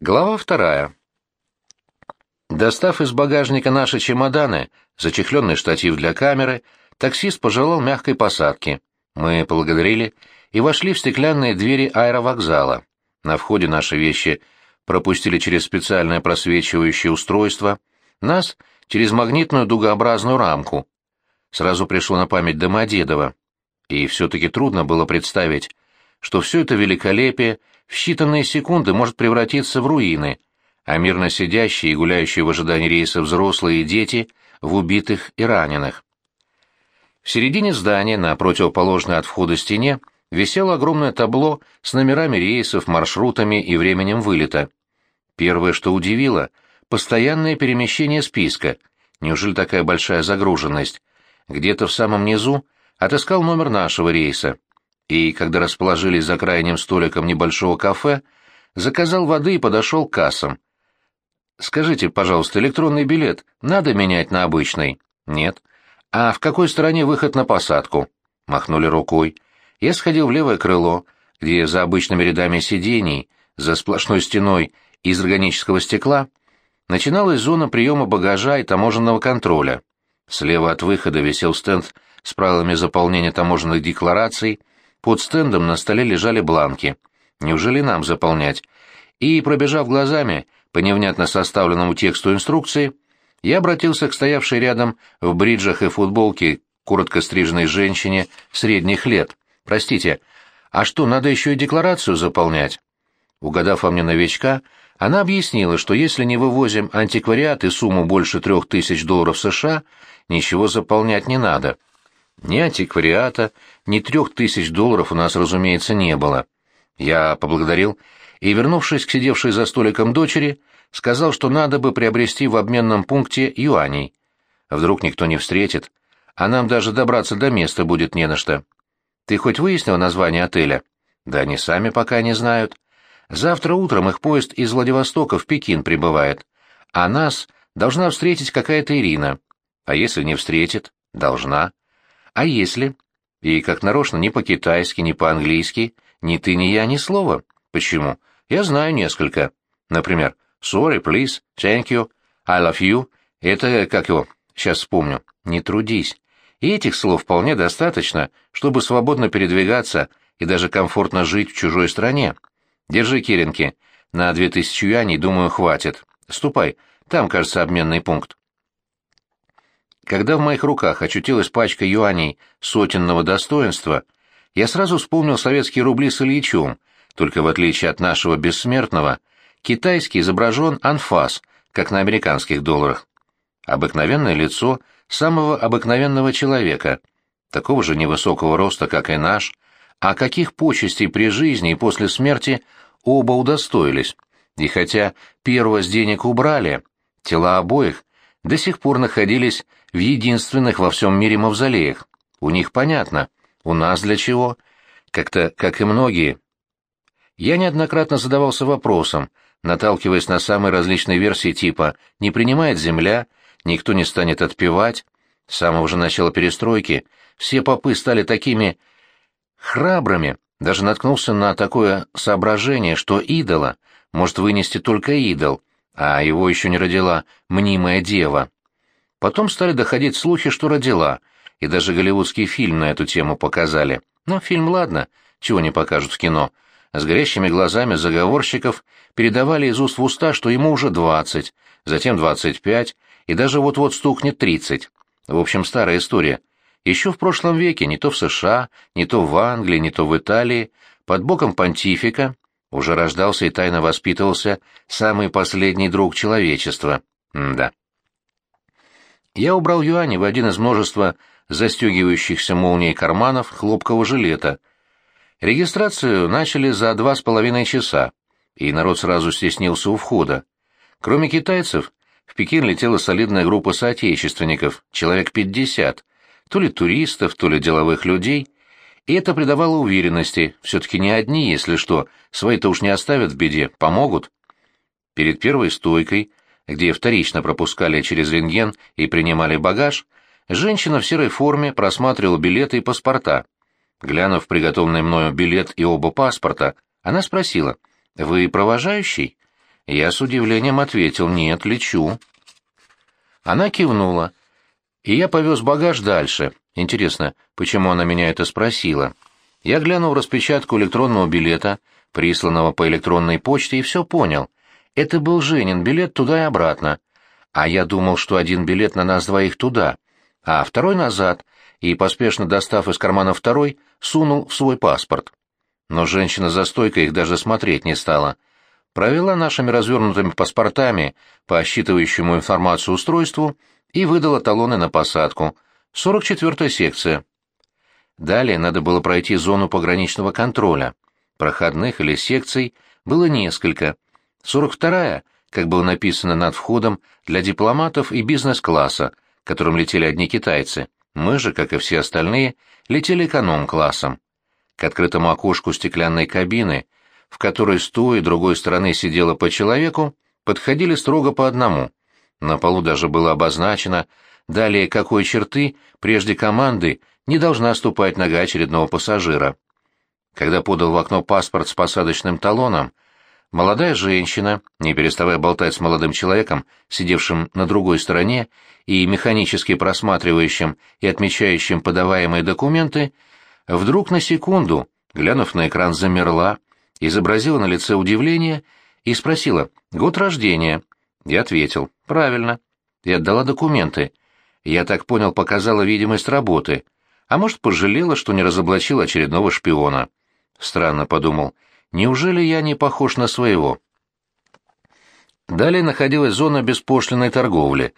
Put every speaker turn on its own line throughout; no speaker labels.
Глава вторая. Достав из багажника наши чемоданы, зачехленный штатив для камеры, таксист пожелал мягкой посадки. Мы поблагодарили и вошли в стеклянные двери аэровокзала. На входе наши вещи пропустили через специальное просвечивающее устройство, нас — через магнитную дугообразную рамку. Сразу пришло на память Домодедово. И все-таки трудно было представить, что все это великолепие в считанные секунды может превратиться в руины, а мирно сидящие и гуляющие в ожидании рейса взрослые и дети в убитых и раненых. В середине здания, на противоположной от входа стене, висело огромное табло с номерами рейсов, маршрутами и временем вылета. Первое, что удивило — постоянное перемещение списка. Неужели такая большая загруженность? Где-то в самом низу отыскал номер нашего рейса и, когда расположились за крайним столиком небольшого кафе, заказал воды и подошел к кассам. «Скажите, пожалуйста, электронный билет надо менять на обычный?» «Нет». «А в какой стороне выход на посадку?» Махнули рукой. Я сходил в левое крыло, где за обычными рядами сидений, за сплошной стеной из органического стекла, начиналась зона приема багажа и таможенного контроля. Слева от выхода висел стенд с правилами заполнения таможенных деклараций, под стендом на столе лежали бланки. Неужели нам заполнять? И, пробежав глазами по невнятно составленному тексту инструкции, я обратился к стоявшей рядом в бриджах и футболке коротко стриженной женщине средних лет. «Простите, а что, надо еще и декларацию заполнять?» Угадав во мне новичка, она объяснила, что если не вывозим антиквариат и сумму больше трех тысяч долларов США, ничего заполнять не надо. Ни антиквариата, ни трех тысяч долларов у нас, разумеется, не было. Я поблагодарил и, вернувшись к сидевшей за столиком дочери, сказал, что надо бы приобрести в обменном пункте юаней. Вдруг никто не встретит, а нам даже добраться до места будет не на что. Ты хоть выяснил название отеля? Да они сами пока не знают. Завтра утром их поезд из Владивостока в Пекин прибывает, а нас должна встретить какая-то Ирина. А если не встретит? Должна. А если? И как нарочно ни по-китайски, ни по-английски, ни ты, ни я, ни слова. Почему? Я знаю несколько. Например, sorry, please, thank you, I love you. Это, как его, сейчас вспомню, не трудись. И этих слов вполне достаточно, чтобы свободно передвигаться и даже комфортно жить в чужой стране. Держи, Киренки, на две тысячи юаней, думаю, хватит. Ступай, там, кажется, обменный пункт. Когда в моих руках очутилась пачка юаней сотенного достоинства, я сразу вспомнил советские рубли с Ильичом, только в отличие от нашего бессмертного, китайский изображен анфас, как на американских долларах. Обыкновенное лицо самого обыкновенного человека, такого же невысокого роста, как и наш, а каких почестей при жизни и после смерти оба удостоились. И хотя первого с денег убрали, тела обоих до сих пор находились в единственных во всем мире мавзолеях. У них понятно, у нас для чего? Как-то, как и многие. Я неоднократно задавался вопросом, наталкиваясь на самые различные версии типа «не принимает земля», «никто не станет отпевать». С самого же начала перестройки все попы стали такими храбрыми, даже наткнулся на такое соображение, что идола может вынести только идол, а его еще не родила мнимая дева. Потом стали доходить слухи, что родила, и даже голливудский фильм на эту тему показали. Но фильм ладно, чего не покажут в кино. С горящими глазами заговорщиков передавали из уст в уста, что ему уже двадцать, затем двадцать пять, и даже вот-вот стукнет тридцать. В общем, старая история. Еще в прошлом веке, не то в США, не то в Англии, не то в Италии, под боком понтифика уже рождался и тайно воспитывался самый последний друг человечества. М да. Я убрал юани в один из множества застегивающихся молнией карманов хлопкового жилета. Регистрацию начали за два с половиной часа, и народ сразу стеснился у входа. Кроме китайцев, в Пекин летела солидная группа соотечественников, человек пятьдесят, то ли туристов, то ли деловых людей, и это придавало уверенности, все-таки не одни, если что, свои-то уж не оставят в беде, помогут. Перед первой стойкой — где вторично пропускали через рентген и принимали багаж, женщина в серой форме просматривала билеты и паспорта. Глянув приготовленный мною билет и оба паспорта, она спросила, «Вы провожающий?» Я с удивлением ответил «Нет, лечу». Она кивнула, и я повез багаж дальше. Интересно, почему она меня это спросила? Я глянул распечатку электронного билета, присланного по электронной почте, и все понял. Это был Женин билет туда и обратно. А я думал, что один билет на нас двоих туда, а второй назад, и, поспешно достав из кармана второй, сунул в свой паспорт. Но женщина за стойкой их даже смотреть не стала. Провела нашими развернутыми паспортами по считывающему информацию устройству и выдала талоны на посадку. 44-я секция. Далее надо было пройти зону пограничного контроля. Проходных или секций было несколько. 42-я, как было написано над входом, для дипломатов и бизнес-класса, которым летели одни китайцы. Мы же, как и все остальные, летели эконом-классом. К открытому окошку стеклянной кабины, в которой с той и другой стороны сидело по человеку, подходили строго по одному. На полу даже было обозначено, далее какой черты прежде команды не должна ступать нога очередного пассажира. Когда подал в окно паспорт с посадочным талоном, молодая женщина, не переставая болтать с молодым человеком, сидевшим на другой стороне и механически просматривающим и отмечающим подаваемые документы, вдруг на секунду, глянув на экран, замерла, изобразила на лице удивление и спросила «Год рождения?» Я ответил «Правильно». И отдала документы. Я так понял, показала видимость работы. А может, пожалела, что не разоблачила очередного шпиона. Странно подумал. Неужели я не похож на своего? Далее находилась зона беспошлиной торговли.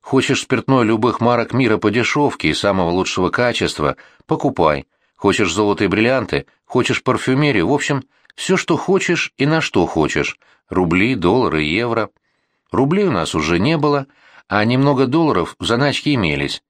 Хочешь спиртное любых марок мира по дешевке и самого лучшего качества — покупай. Хочешь золото и бриллианты, хочешь парфюмерию, в общем, все, что хочешь и на что хочешь. Рубли, доллары, евро. Рублей у нас уже не было, а немного долларов в заначке имелись.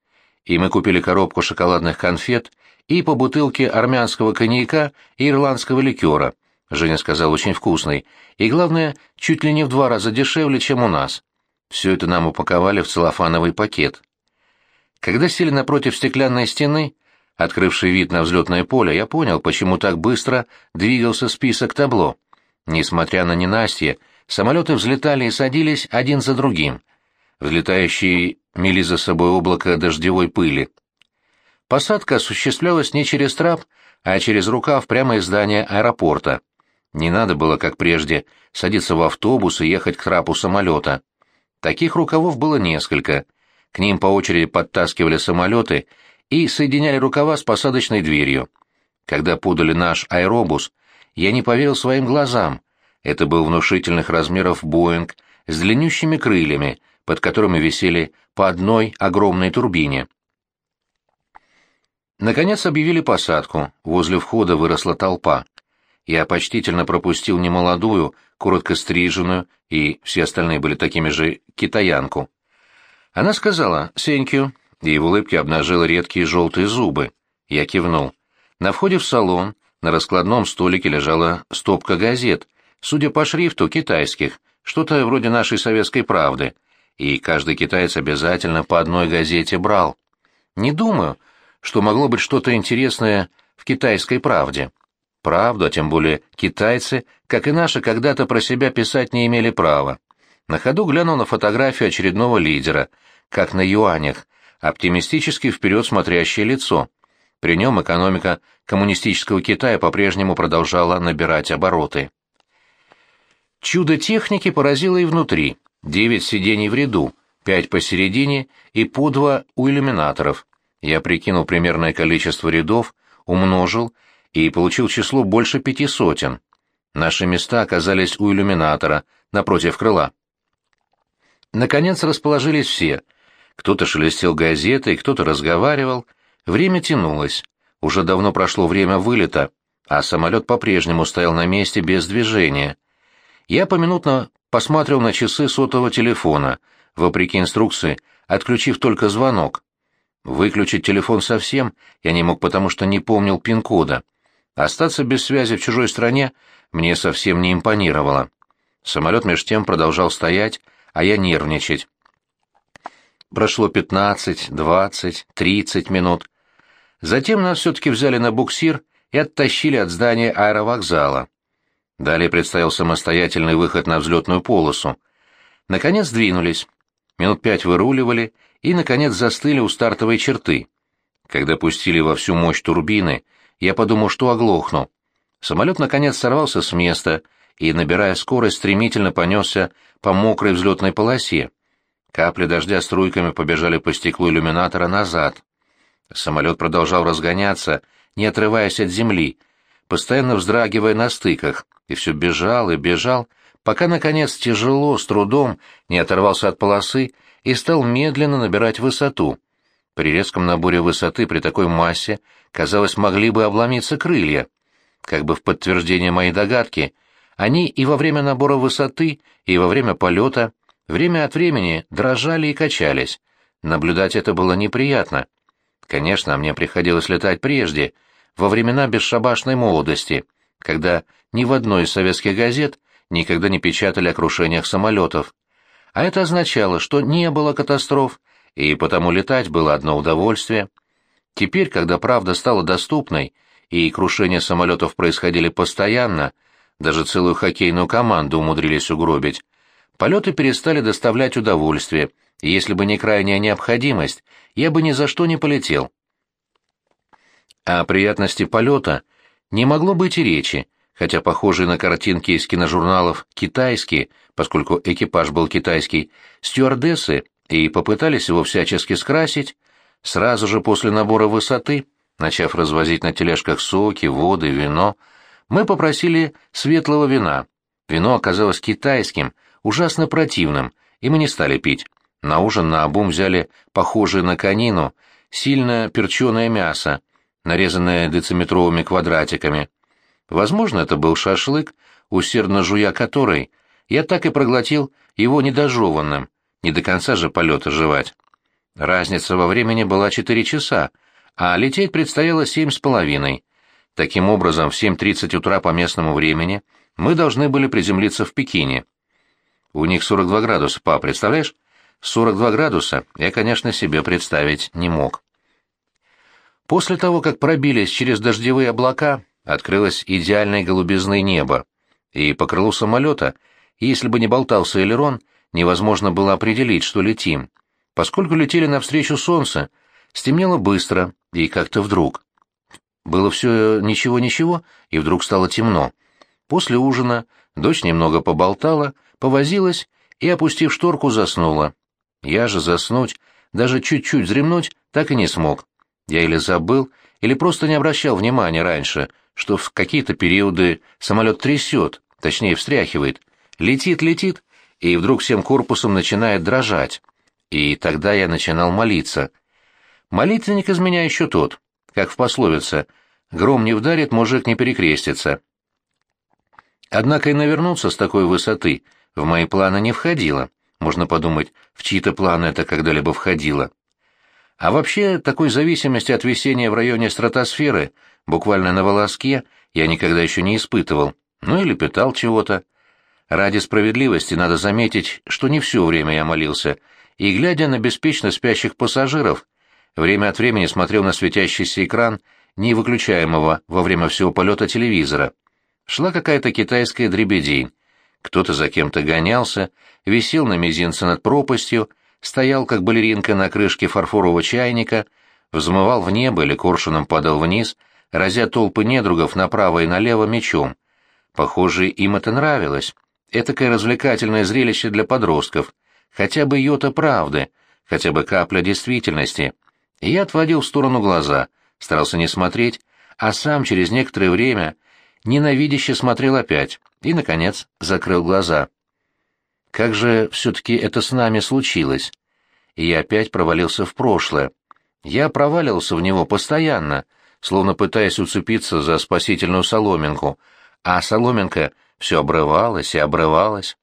И мы купили коробку шоколадных конфет и по бутылке армянского коньяка и ирландского ликера. Женя сказал, очень вкусный. И главное, чуть ли не в два раза дешевле, чем у нас. Все это нам упаковали в целлофановый пакет. Когда сели напротив стеклянной стены, открывший вид на взлетное поле, я понял, почему так быстро двигался список табло. Несмотря на ненастье, самолеты взлетали и садились один за другим. Взлетающие мели за собой облако дождевой пыли. Посадка осуществлялась не через трап, а через рукав прямо из здания аэропорта. Не надо было, как прежде, садиться в автобус и ехать к трапу самолета. Таких рукавов было несколько. К ним по очереди подтаскивали самолеты и соединяли рукава с посадочной дверью. Когда подали наш аэробус, я не поверил своим глазам. Это был внушительных размеров «Боинг» с длиннющими крыльями, под которыми висели по одной огромной турбине. Наконец объявили посадку, возле входа выросла толпа. Я почтительно пропустил немолодую, коротко стриженную, и все остальные были такими же, китаянку. Она сказала «Сенькю», и в улыбке обнажила редкие желтые зубы. Я кивнул. На входе в салон на раскладном столике лежала стопка газет, судя по шрифту, китайских, что-то вроде нашей советской правды, и каждый китаец обязательно по одной газете брал. Не думаю, что могло быть что-то интересное в китайской правде. Правду, а тем более китайцы, как и наши, когда-то про себя писать не имели права. На ходу глянул на фотографию очередного лидера, как на юанях, оптимистически вперед смотрящее лицо. При нем экономика коммунистического Китая по-прежнему продолжала набирать обороты. Чудо техники поразило и внутри. Девять сидений в ряду, пять посередине и по два у иллюминаторов. Я прикинул примерное количество рядов, умножил и получил число больше пяти сотен. Наши места оказались у иллюминатора, напротив крыла. Наконец расположились все. Кто-то шелестел газетой, кто-то разговаривал. Время тянулось. Уже давно прошло время вылета, а самолет по-прежнему стоял на месте без движения. Я поминутно посмотрел на часы сотового телефона, вопреки инструкции, отключив только звонок. Выключить телефон совсем я не мог, потому что не помнил пин-кода. Остаться без связи в чужой стране мне совсем не импонировало. Самолет меж тем продолжал стоять, а я нервничать. Прошло пятнадцать, двадцать, тридцать минут. Затем нас все-таки взяли на буксир и оттащили от здания аэровокзала. Далее предстоял самостоятельный выход на взлетную полосу. Наконец двинулись. Минут пять выруливали и, наконец, застыли у стартовой черты. Когда пустили во всю мощь турбины, я подумал, что оглохну. Самолет, наконец, сорвался с места и, набирая скорость, стремительно понесся по мокрой взлетной полосе. Капли дождя струйками побежали по стеклу иллюминатора назад. Самолет продолжал разгоняться, не отрываясь от земли, постоянно вздрагивая на стыках, и все бежал и бежал, пока, наконец, тяжело, с трудом не оторвался от полосы и стал медленно набирать высоту. При резком наборе высоты при такой массе, казалось, могли бы обломиться крылья. Как бы в подтверждение моей догадки, они и во время набора высоты, и во время полета время от времени дрожали и качались. Наблюдать это было неприятно. Конечно, мне приходилось летать прежде, во времена бесшабашной молодости, когда ни в одной из советских газет никогда не печатали о крушениях самолетов. А это означало, что не было катастроф, и потому летать было одно удовольствие. Теперь, когда правда стала доступной, и крушения самолетов происходили постоянно, даже целую хоккейную команду умудрились угробить, полеты перестали доставлять удовольствие, и если бы не крайняя необходимость, я бы ни за что не полетел. О приятности полета не могло быть и речи, хотя похожие на картинки из киножурналов китайские, поскольку экипаж был китайский, стюардессы и попытались его всячески скрасить, сразу же после набора высоты, начав развозить на тележках соки, воды, вино, мы попросили светлого вина. Вино оказалось китайским, ужасно противным, и мы не стали пить. На ужин на обум взяли похожее на конину, сильно перченое мясо, нарезанное дециметровыми квадратиками. Возможно, это был шашлык, усердно жуя который, я так и проглотил его недожеванным, не до конца же полета жевать. Разница во времени была четыре часа, а лететь предстояло семь с половиной. Таким образом, в 7.30 утра по местному времени мы должны были приземлиться в Пекине. У них 42 градуса, па, представляешь? 42 градуса я, конечно, себе представить не мог. После того, как пробились через дождевые облака, открылось идеальной голубизны небо, и по крылу самолета, если бы не болтался элерон, невозможно было определить, что летим. Поскольку летели навстречу солнца, стемнело быстро и как-то вдруг. Было все ничего-ничего, и вдруг стало темно. После ужина дочь немного поболтала, повозилась и, опустив шторку, заснула. Я же заснуть, даже чуть-чуть вздремнуть, так и не смог. Я или забыл, или просто не обращал внимания раньше, что в какие-то периоды самолет трясет, точнее встряхивает, летит, летит, и вдруг всем корпусом начинает дрожать. И тогда я начинал молиться. Молитвенник из меня еще тот, как в пословице «Гром не вдарит, мужик не перекрестится». Однако и навернуться с такой высоты в мои планы не входило. Можно подумать, в чьи-то планы это когда-либо входило. А вообще, такой зависимости от висения в районе стратосферы, буквально на волоске, я никогда еще не испытывал. Ну или питал чего-то. Ради справедливости надо заметить, что не все время я молился, и, глядя на беспечно спящих пассажиров, время от времени смотрел на светящийся экран не выключаемого во время всего полета телевизора. Шла какая-то китайская дребедень. Кто-то за кем-то гонялся, висел на мизинце над пропастью, стоял как балеринка на крышке фарфорового чайника, взмывал в небо или коршуном падал вниз, разя толпы недругов направо и налево мечом. Похоже, им это нравилось. Этакое развлекательное зрелище для подростков. Хотя бы йота правды, хотя бы капля действительности. Я отводил в сторону глаза, старался не смотреть, а сам через некоторое время ненавидяще смотрел опять и, наконец, закрыл глаза. Как же все-таки это с нами случилось? И я опять провалился в прошлое. Я проваливался в него постоянно, словно пытаясь уцепиться за спасительную соломинку, а соломинка все обрывалась и обрывалась.